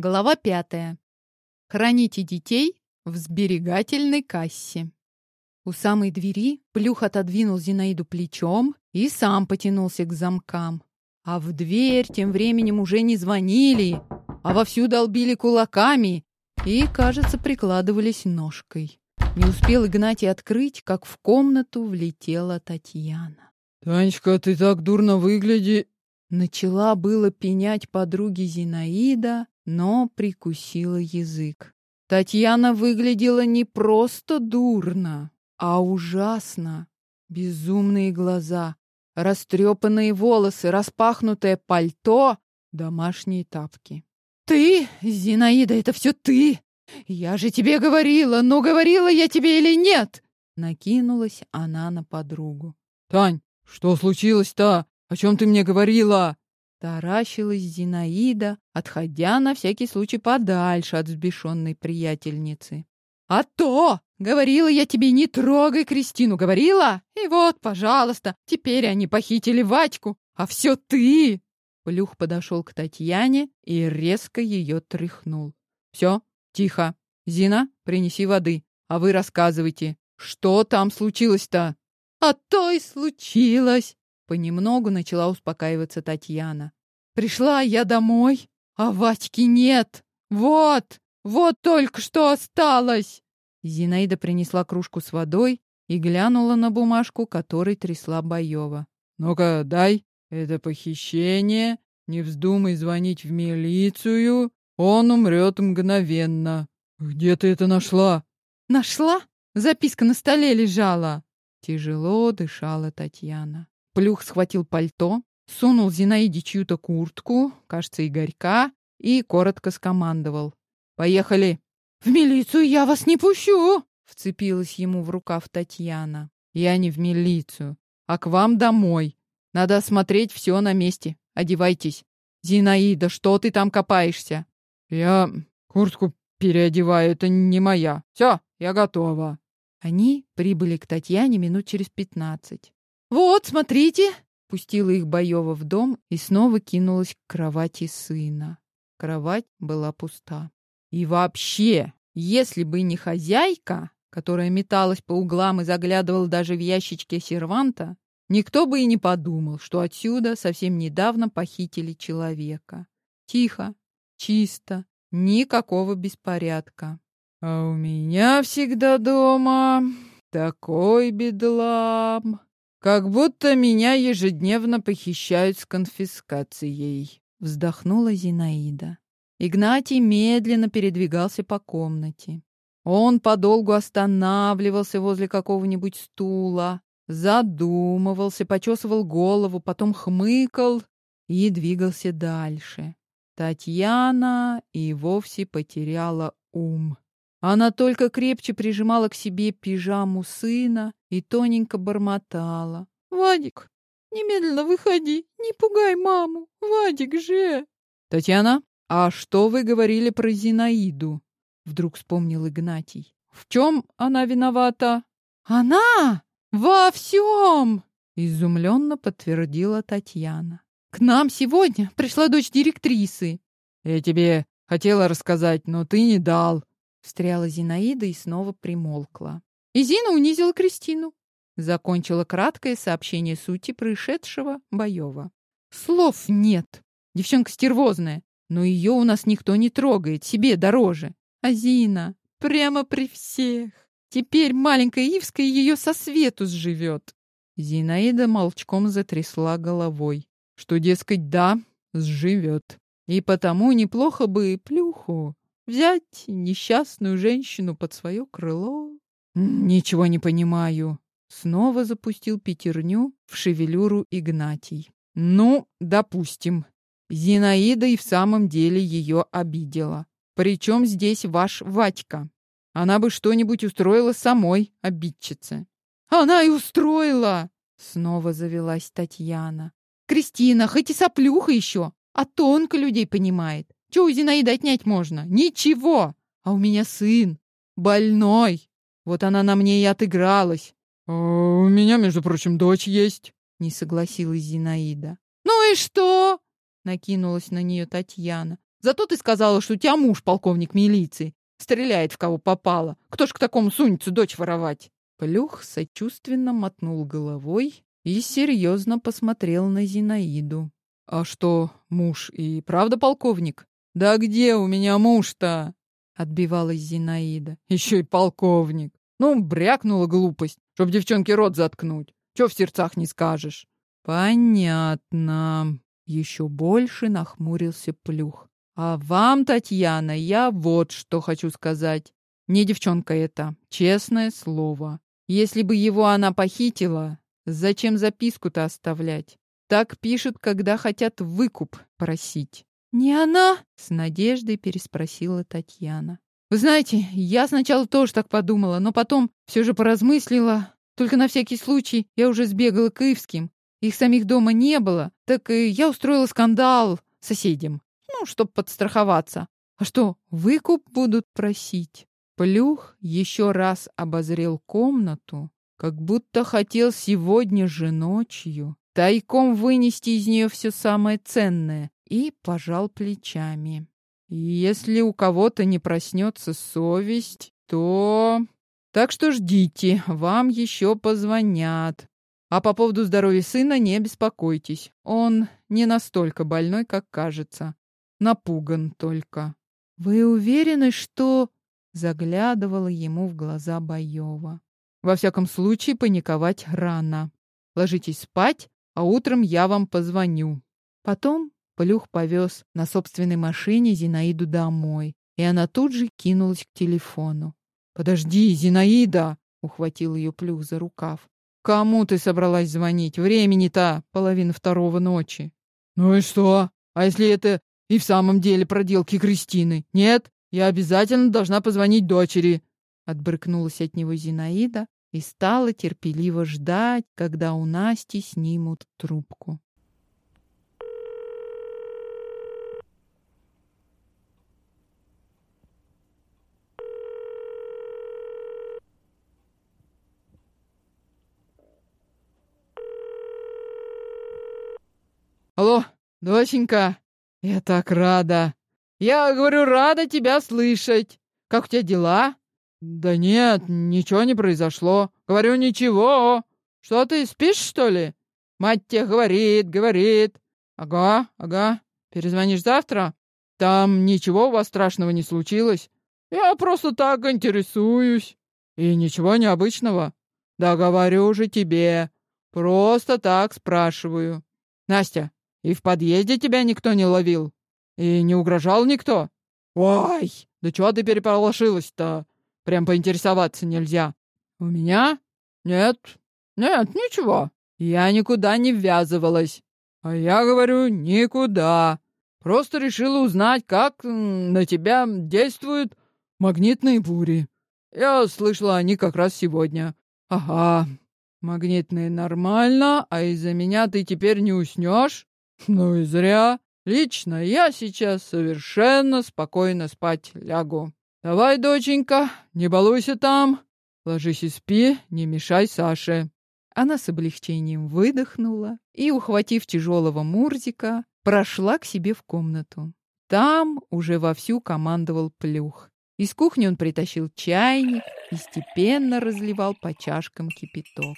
Глава пятая. Храните детей в сберегательной кассе. У самой двери Плюх отодвинул Зинаиду плечом и сам потянулся к замкам. А в дверь тем временем уже не звонили, а вовсю долбили кулаками и, кажется, прикладывались ножкой. Не успел Игнатий открыть, как в комнату влетела Татьяна. «Танечка, ты так дурно выгляди...» Начала было пенять подруги Зинаида, но прикусила язык. Татьяна выглядела не просто дурно, а ужасно. Безумные глаза, растрепанные волосы, распахнутое пальто, домашние тапки. «Ты, Зинаида, это все ты! Я же тебе говорила, но говорила я тебе или нет?» Накинулась она на подругу. «Тань, что случилось-то? О чем ты мне говорила?» Таращилась Зинаида, отходя на всякий случай подальше от взбешенной приятельницы. «А то! Говорила я тебе, не трогай Кристину, говорила? И вот, пожалуйста, теперь они похитили Ватьку, а все ты!» Плюх подошел к Татьяне и резко ее тряхнул. «Все, тихо. Зина, принеси воды, а вы рассказывайте, что там случилось-то?» «А то и случилось!» Понемногу начала успокаиваться Татьяна. Пришла я домой, а Ватьки нет. Вот, вот только что осталось. Зинаида принесла кружку с водой и глянула на бумажку, которой трясла Боева. «Ну-ка, дай. Это похищение. Не вздумай звонить в милицию. Он умрет мгновенно. Где ты это нашла?» «Нашла? Записка на столе лежала». Тяжело дышала Татьяна. Плюх схватил пальто, сунул Зинаиде чью-то куртку, кажется, Игорька, и коротко скомандовал. «Поехали!» «В милицию я вас не пущу!» — вцепилась ему в рукав Татьяна. «Я не в милицию, а к вам домой. Надо осмотреть все на месте. Одевайтесь. Зинаида, что ты там копаешься?» «Я куртку переодеваю, это не моя. Все, я готова». Они прибыли к Татьяне минут через пятнадцать. «Вот, смотрите!» Пустила их Боева в дом и снова кинулась к кровати сына. Кровать была пуста. И вообще, если бы не хозяйка, которая металась по углам и заглядывала даже в ящички серванта, никто бы и не подумал, что отсюда совсем недавно похитили человека. Тихо, чисто, никакого беспорядка. А у меня всегда дома такой бедлам. Как будто меня ежедневно похищают с конфискацией, вздохнула Зинаида. Игнатий медленно передвигался по комнате. Он подолгу останавливался возле какого-нибудь стула, задумывался, почесывал голову, потом хмыкал и двигался дальше. Татьяна и вовсе потеряла ум. Она только крепче прижимала к себе пижаму сына и тоненько бормотала. «Вадик, немедленно выходи, не пугай маму, Вадик же!» «Татьяна, а что вы говорили про Зинаиду?» Вдруг вспомнил Игнатий. «В чем она виновата?» «Она? Во всем!» Изумленно подтвердила Татьяна. «К нам сегодня пришла дочь директрисы». «Я тебе хотела рассказать, но ты не дал», — встряла Зинаида и снова примолкла. И Зина унизила Кристину. Закончила краткое сообщение сути происшедшего Боева. Слов нет. Девчонка стервозная, но ее у нас никто не трогает, себе дороже. А Зина прямо при всех. Теперь маленькая Ивская ее со свету сживет. Зинаида молчком затрясла головой, что, дескать, да, сживет. И потому неплохо бы плюху взять несчастную женщину под свое крыло. Ничего не понимаю. Снова запустил пятерню в шевелюру Игнатий. Ну, допустим. Зинаида и в самом деле ее обидела. Причем здесь ваш Ватька? Она бы что-нибудь устроила самой, обидчице. Она и устроила! Снова завелась Татьяна. Кристина, хоть и соплюха еще, а тонко людей понимает. Чего у Зинаиды отнять можно? Ничего! А у меня сын. Больной. Вот она на мне и отыгралась. А у меня, между прочим, дочь есть. Не согласилась Зинаида. Ну и что? Накинулась на нее Татьяна. Зато ты сказала, что у тебя муж полковник милиции. Стреляет в кого попало. Кто ж к такому сунется дочь воровать? Плюх сочувственно мотнул головой и серьезно посмотрел на Зинаиду. «А что, муж и правда полковник?» «Да где у меня муж-то?» — отбивалась Зинаида. «Еще и полковник. Ну, брякнула глупость, чтоб девчонке рот заткнуть. Че в сердцах не скажешь?» «Понятно». Еще больше нахмурился Плюх. «А вам, Татьяна, я вот что хочу сказать. Не девчонка это, честное слово. Если бы его она похитила, зачем записку-то оставлять? Так пишут, когда хотят выкуп просить. «Не она?» — с надеждой переспросила Татьяна. «Вы знаете, я сначала тоже так подумала, но потом все же поразмыслила. Только на всякий случай я уже сбегала к Ивским. Их самих дома не было, так и я устроила скандал соседям. Ну, чтоб подстраховаться. А что, выкуп будут просить?» Плюх еще раз обозрел комнату, как будто хотел сегодня же ночью тайком вынести из нее все самое ценное, и пожал плечами. Если у кого-то не проснется совесть, то... Так что ждите, вам еще позвонят. А по поводу здоровья сына не беспокойтесь. Он не настолько больной, как кажется. Напуган только. Вы уверены, что... Заглядывала ему в глаза Боева. Во всяком случае, паниковать рано. Ложитесь спать, а утром я вам позвоню. Потом Плюх повез на собственной машине Зинаиду домой, и она тут же кинулась к телефону. «Подожди, Зинаида!» — ухватил ее Плюх за рукав. «Кому ты собралась звонить? Времени-то половина второго ночи». «Ну и что? А если это и в самом деле проделки Кристины? Нет, я обязательно должна позвонить дочери!» Отбрыкнулась от него Зинаида и стала терпеливо ждать, когда у Насти снимут трубку. Алло, доченька, я так рада. Я говорю, рада тебя слышать. Как у тебя дела? Да нет, ничего не произошло. Говорю, ничего. Что ты, спишь, что ли? Мать тебе говорит, говорит. Ага, ага. Перезвонишь завтра? Там ничего у вас страшного не случилось. Я просто так интересуюсь. И ничего необычного. Да говорю же тебе. Просто так спрашиваю. Настя, и в подъезде тебя никто не ловил? И не угрожал никто? Ой, да чего ты переполошилась-то? Прям поинтересоваться нельзя. У меня? Нет. Нет, ничего. Я никуда не ввязывалась. А я говорю, никуда. Просто решила узнать, как на тебя действуют магнитные бури. Я слышала, они как раз сегодня. Ага, магнитные нормально, а из-за меня ты теперь не уснешь? Ну и зря. Лично я сейчас совершенно спокойно спать лягу. Давай, доченька, не балуйся там. Ложись и спи, не мешай Саше. Она с облегчением выдохнула и, ухватив тяжелого Мурзика, прошла к себе в комнату. Там уже вовсю командовал Плюх. Из кухни он притащил чайник и степенно разливал по чашкам кипяток.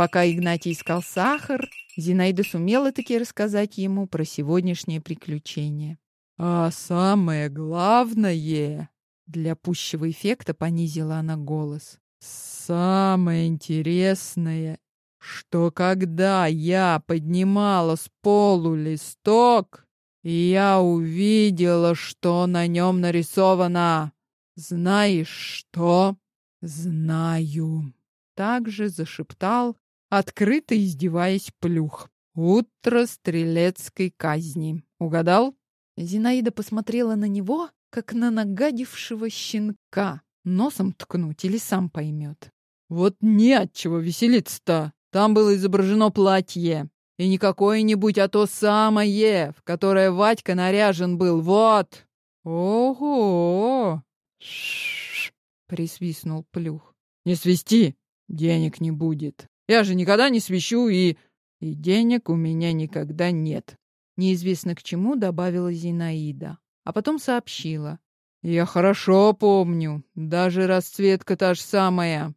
Пока Игнатий искал сахар, Зинаида сумела таки рассказать ему про сегодняшнее приключение. «А самое главное...» Для пущего эффекта понизила она голос. «Самое интересное, что когда я поднимала с полу листок, я увидела, что на нем нарисовано. Знаешь что?» «Знаю». Также зашептал, открыто издеваясь плюх. «Утро стрелецкой казни. Угадал?» Зинаида посмотрела на него, как на нагадившего щенка. Носом ткнуть или сам поймет. «Вот не от чего веселиться-то. Там было изображено платье. И не какое-нибудь, а то самое, в которое Вадька наряжен был. Вот!» «Ого!» «Ш-ш-ш!» присвистнул Плюх. «Не свисти! Денег не будет!» Я же никогда не свищу и... И денег у меня никогда нет. Неизвестно к чему добавила Зинаида. а потом сообщила. «Я хорошо помню, даже расцветка та же самая».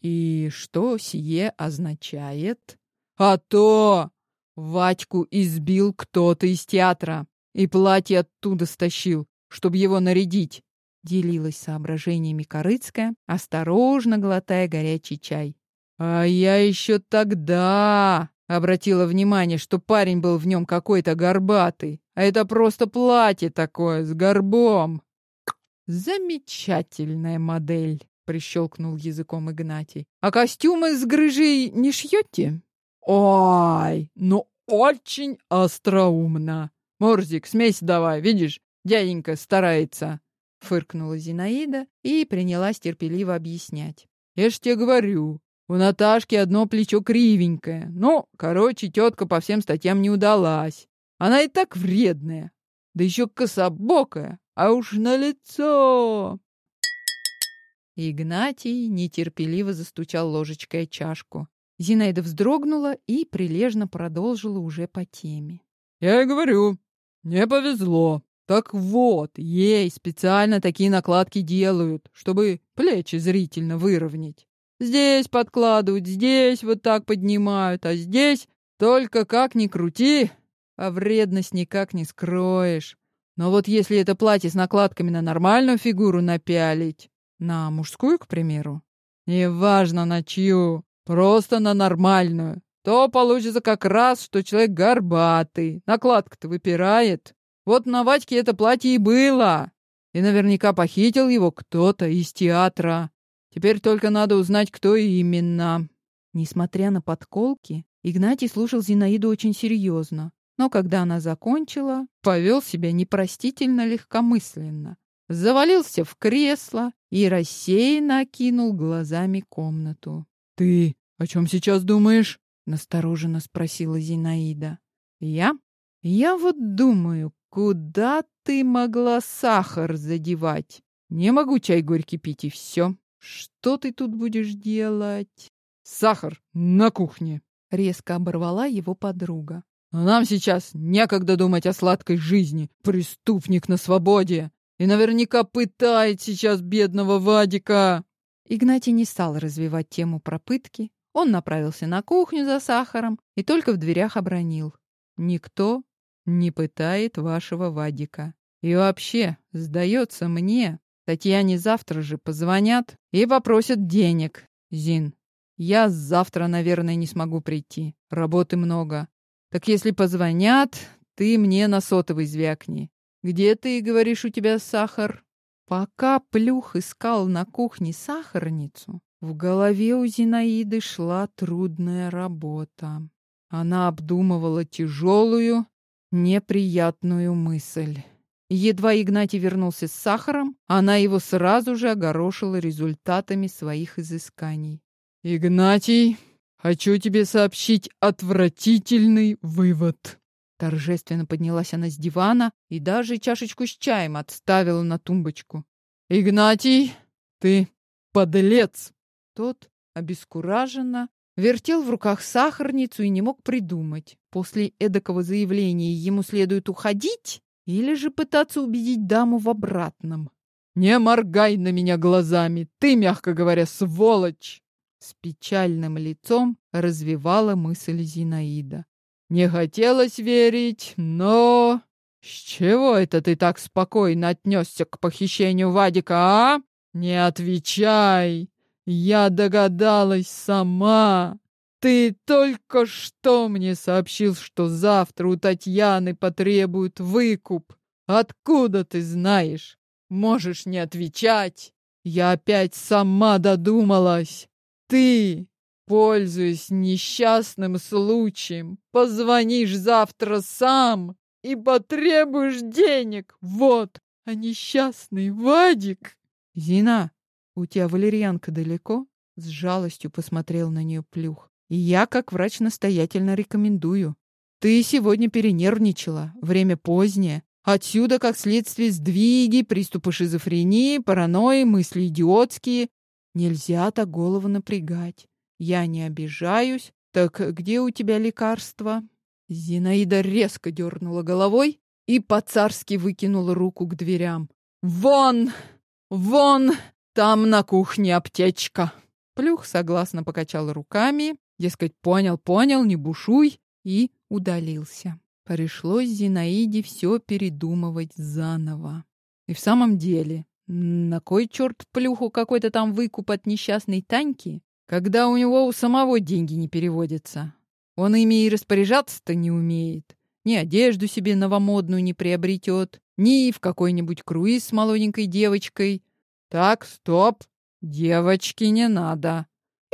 «И что сие означает?» «А то! Ватьку избил кто-то из театра и платье оттуда стащил, чтобы его нарядить», — делилась соображениями Корыцкая, осторожно глотая горячий чай. «А я еще тогда обратила внимание, что парень был в нем какой-то горбатый, а это просто платье такое с горбом». «Замечательная модель», — прищелкнул языком Игнатий. «А костюмы с грыжей не шьете?» «Ой, ну очень остроумно. Морзик, смесь давай, видишь, дяденька старается». Фыркнула Зинаида и принялась терпеливо объяснять. «Я ж тебе говорю, у Наташки одно плечо кривенькое. Ну, короче, тетка по всем статьям не удалась. Она и так вредная. Да еще кособокая, а уж на лицо. Игнатий нетерпеливо застучал ложечкой о чашку. Зинаида вздрогнула и прилежно продолжила уже по теме. «Я и говорю, не повезло. Так вот, ей специально такие накладки делают, чтобы плечи зрительно выровнять. Здесь подкладывают, здесь вот так поднимают, а здесь только как ни крути, а вредность никак не скроешь. Но вот если это платье с накладками на нормальную фигуру напялить, на мужскую, к примеру, неважно на чью, просто на нормальную, то получится как раз, что человек горбатый, накладка-то выпирает. Вот на Вадьке это платье и было. И наверняка похитил его кто-то из театра. Теперь только надо узнать, кто именно. Несмотря на подколки, Игнатий слушал Зинаиду очень серьезно. Но когда она закончила, повел себя непростительно легкомысленно. Завалился в кресло и рассеянно окинул глазами комнату. «Ты о чем сейчас думаешь?» — настороженно спросила Зинаида. «Я? Я вот думаю, куда ты могла сахар задевать? Не могу чай горький пить, и все. Что ты тут будешь делать?» «Сахар на кухне!» — резко оборвала его подруга. нам сейчас некогда думать о сладкой жизни. Преступник на свободе. И наверняка пытает сейчас бедного Вадика. Игнатий не стал развивать тему про пытки, он направился на кухню за сахаром и только в дверях обронил. «Никто не пытает вашего Вадика. И вообще, сдается мне, Татьяне завтра же позвонят и попросят денег. Зин, я завтра, наверное, не смогу прийти. Работы много. Так если позвонят, ты мне на сотовый звякни. Где ты, говоришь, у тебя сахар?» Пока Плюх искал на кухне сахарницу, в голове у Зинаиды шла трудная работа. Она обдумывала тяжелую, неприятную мысль. Едва Игнатий вернулся с сахаром, она его сразу же огорошила результатами своих изысканий. «Игнатий, хочу тебе сообщить отвратительный вывод». Торжественно поднялась она с дивана и даже чашечку с чаем отставила на тумбочку. «Игнатий, ты подлец!» Тот обескураженно вертел в руках сахарницу и не мог придумать, после эдакого заявления ему следует уходить или же пытаться убедить даму в обратном. «Не моргай на меня глазами, ты, мягко говоря, сволочь!» С печальным лицом развивала мысль Зинаида. «Не хотелось верить, но...» «С чего это ты так спокойно отнесся к похищению Вадика, а? Не отвечай! Я догадалась сама. Ты только что мне сообщил, что завтра у Татьяны потребуют выкуп. Откуда ты знаешь? Можешь не отвечать. Я опять сама додумалась. Ты, пользуясь несчастным случаем, позвонишь завтра сам и потребуешь денег. Вот, а несчастный Вадик... Зина, у тебя валерьянка далеко? С жалостью посмотрел на нее Плюх. Я, как врач, настоятельно рекомендую. Ты сегодня перенервничала, время позднее. Отсюда, как следствие, сдвиги, приступы шизофрении, паранойи, мысли идиотские. Нельзя так голову напрягать. Я не обижаюсь. Так где у тебя лекарство? Зинаида резко дернула головой и по-царски выкинула руку к дверям. «Вон! Вон! Там на кухне аптечка!» Плюх согласно покачал руками, дескать, понял, понял, не бушуй, и удалился. Пришлось Зинаиде все передумывать заново. И в самом деле, на кой черт плюху какой-то там выкуп от несчастной Таньки, когда у него у самого деньги не переводятся? Он ими и распоряжаться-то не умеет. Ни одежду себе новомодную не приобретет, ни в какой-нибудь круиз с молоденькой девочкой. Так, стоп, девочки не надо.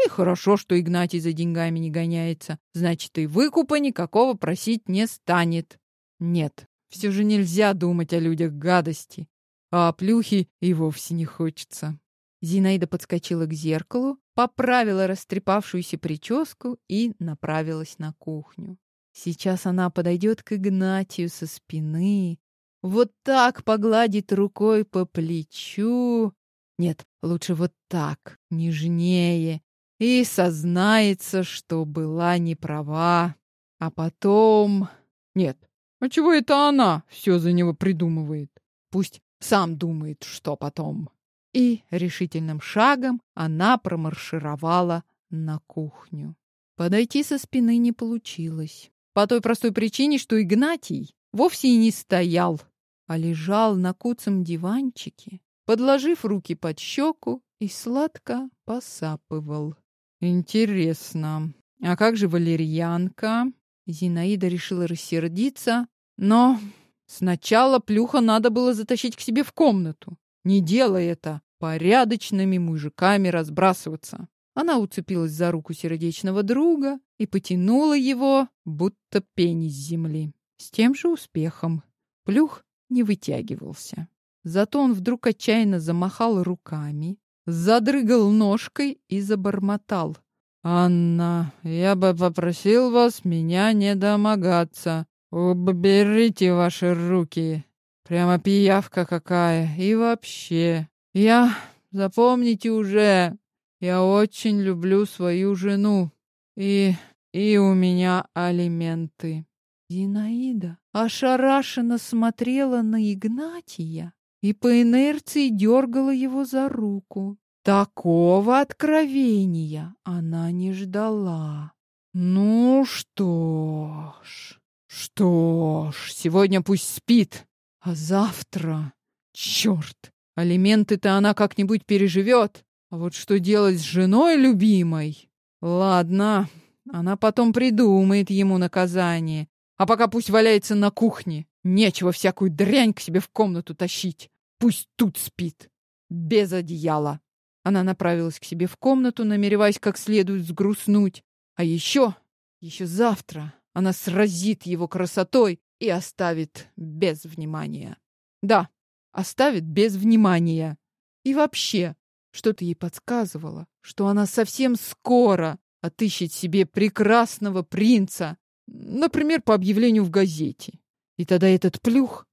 И хорошо, что Игнатий за деньгами не гоняется. Значит, и выкупа никакого просить не станет. Нет, все же нельзя думать о людях гадости. А о плюхе и вовсе не хочется. Зинаида подскочила к зеркалу, поправила растрепавшуюся прическу и направилась на кухню. Сейчас она подойдет к Игнатию со спины, вот так погладит рукой по плечу. Нет, лучше вот так, нежнее, и сознается, что была не права. А потом... Нет, а чего это она все за него придумывает? Пусть сам думает, что потом. И решительным шагом она промаршировала на кухню. Подойти со спины не получилось. По той простой причине, что Игнатий вовсе и не стоял, а лежал на куцем диванчике, подложив руки под щеку и сладко посапывал. Интересно, а как же валерьянка? Зинаида решила рассердиться, но сначала плюха надо было затащить к себе в комнату. Не делай это, порядочными мужиками разбрасываться. Она уцепилась за руку сердечного друга и потянула его, будто пень из земли. С тем же успехом. Плюх не вытягивался. Зато он вдруг отчаянно замахал руками, задрыгал ножкой и забормотал. «Анна, я бы попросил вас меня не домогаться. Уберите ваши руки. Прямо пиявка какая. И вообще, я... Запомните уже, я очень люблю свою жену. И... и у меня алименты». Зинаида ошарашенно смотрела на Игнатия и по инерции дергала его за руку. Такого откровения она не ждала. Ну что ж, что ж, сегодня пусть спит, а завтра... Черт, алименты-то она как-нибудь переживет. А вот что делать с женой любимой? Ладно, она потом придумает ему наказание. А пока пусть валяется на кухне. Нечего всякую дрянь к себе в комнату тащить. Пусть тут спит. Без одеяла. Она направилась к себе в комнату, намереваясь как следует сгрустнуть. А еще, еще завтра она сразит его красотой и оставит без внимания. Да, оставит без внимания. И вообще, что-то ей подсказывало, что она совсем скоро отыщет себе прекрасного принца, Например, по объявлению в газете. И тогда этот плюх...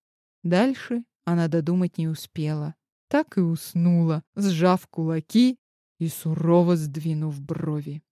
Дальше она додумать не успела. Так и уснула, сжав кулаки и сурово сдвинув брови.